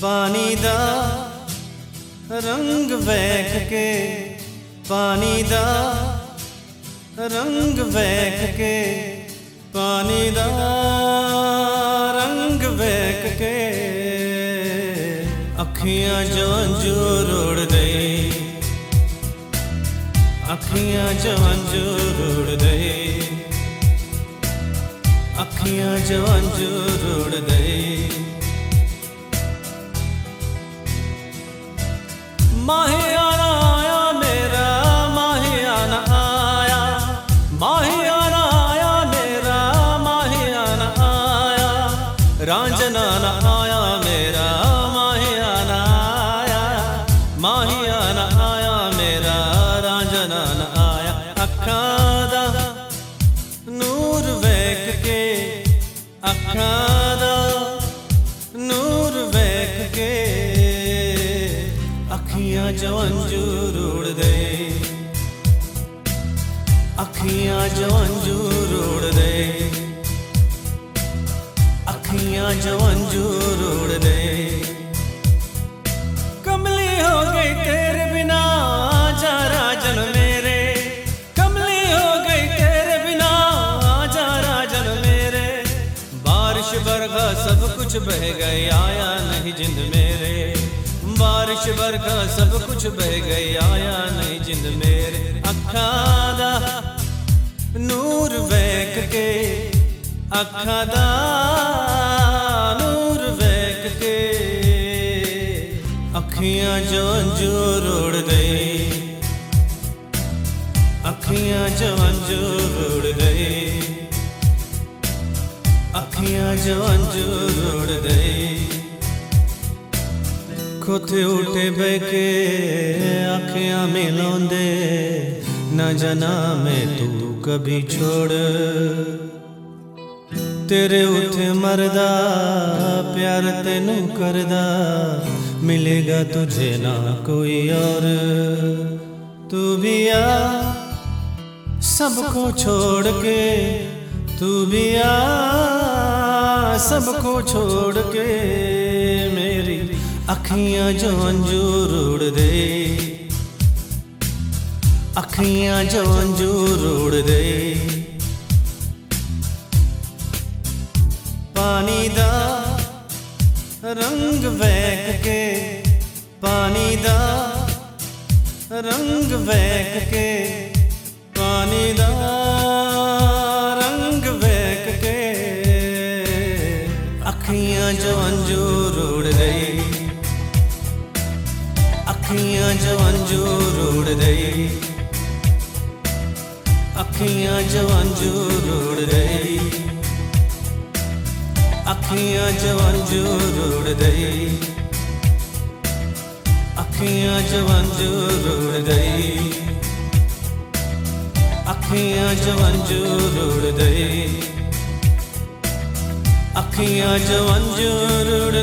ਪਾਣੀ ਦਾ ਰੰਗ ਵੇਖ ਕੇ ਪਾਣੀ ਦਾ ਰੰਗ ਵੇਖ ਕੇ ਪਾਣੀ ਦਾ ਰੰਗ ਵੇਖ ਕੇ ਅੱਖੀਆਂ ਜੋ ਅੰਜੂ ਰੋੜਦੇ ਅੱਖੀਆਂ ਜੋ ਅੰਜੂ ਰੋੜਦੇ ਅੱਖੀਆਂ ਜੋ ਅੰਜੂ ਰੋੜਦੇ ਮਾਹਿਆਣਾ माहे जो अंजूर उड़ गए अखियाँ जो अंजूर उड़ गए अखियाँ जो अंजूर उड़ गए कमली हो गई तेरे बिना, जा राजन मेरे। कमली हो गई तेरे बिना, जा राजन मेरे। बारिश बरगा सब कुछ बह गए, आया नहीं जिंद में ईश्वर का सब कुछ बह गया आया नहीं जिंद मेरे अखा नूर वैक के अखा नूर वैक के, अखियाँ जो अंजूर उड़ गई। अखियाँ जो अंजूर उड़ गई। अखियाँ जो अंजूर उड़ गई। কোথে उठे बैके आखिया मिलों दे न जना मैं तू कभी छोड़। तेरे उठे मरदा, प्यार तेन करदा, मिलेगा तुझे ना कोई और। तू भी आ सबको छोड़ के, तू भी आ सबको छोड़ के। अखियाँ जो अंजूर उड़ दे अखियाँ जो अंजूर उड़ दे पानी दा रंग वेख के पानी दा रंग जवान जो रोड रही अखियाँ जवान जो रोड रही अखियाँ जवान जो रोड रही अखियाँ जवान जो रोड रही अखियाँ जवान जो रोड रही अखियाँ जवान जो रोड